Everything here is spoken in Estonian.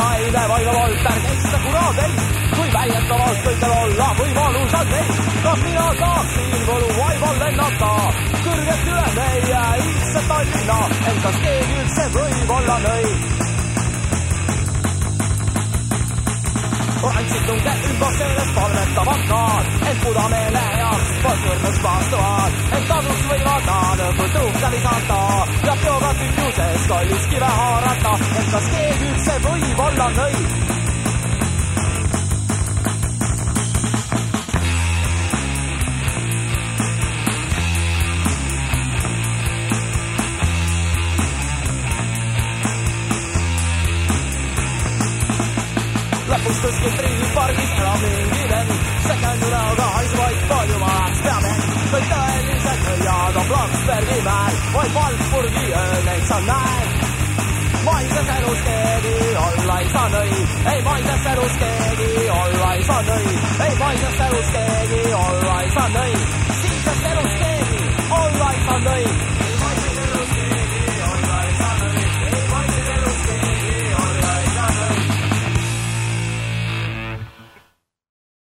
selline vaimavalt, ärge ista kuradeid, kui väidetavalt võib teil olla võimalus on neid. ka mina tahaksin Võru vaibal lennata kõrgelt üle meie iidse Tallinna, ent kas keegi üldse võib olla nõid? andsid tunge ümber sellest palvetavad nad, ent pudameele jaoks polnud vastavad, ent tasuks võivad nad õhtul tuhka visata ja peoga tühjuses kallis kive haarata, ent kas keegi العراقي Lapustus getrieben pargis from England Second round the eyes white volume are standing But the Elisa Kaya the blocks were given White Wolfsburg ei tõuse elus keegi, olla ei saa nõi. ei, ma ei tõuse elus keegi, olla ei saa nõi. ei, ma ei tõuse elus keegi, olla ei saa nõi.